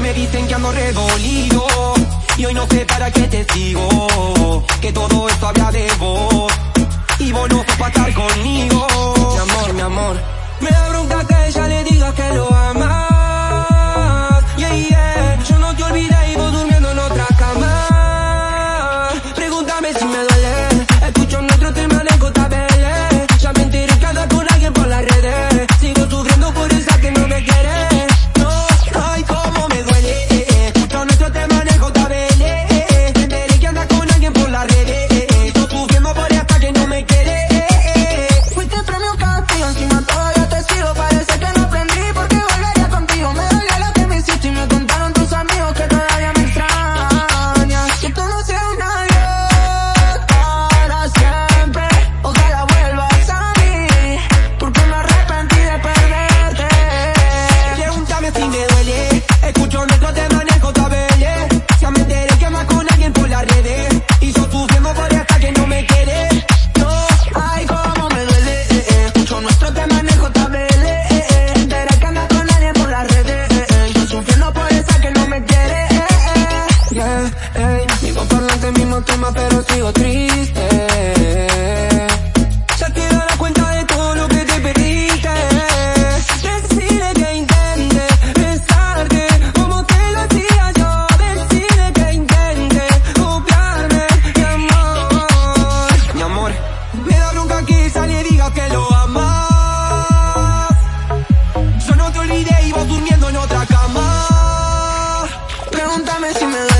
Me dicen que ando redolido y hoy no sé para qué te sigo. Que todo esto habla de vos y vos no vas conmigo. Mi amor, mi amor. Vivo parlante, este mismo tema, pero sigo triste. Se te la cuenta de todo lo que te perdiste. Decide que intente besarte como te lo hacía yo. Decide que intente copiarme, mi amor. Mi amor, me da bronca que sale y digas que lo amas. Yo no te olvidé, iba durmiendo en otra cama. Pregúntame si me da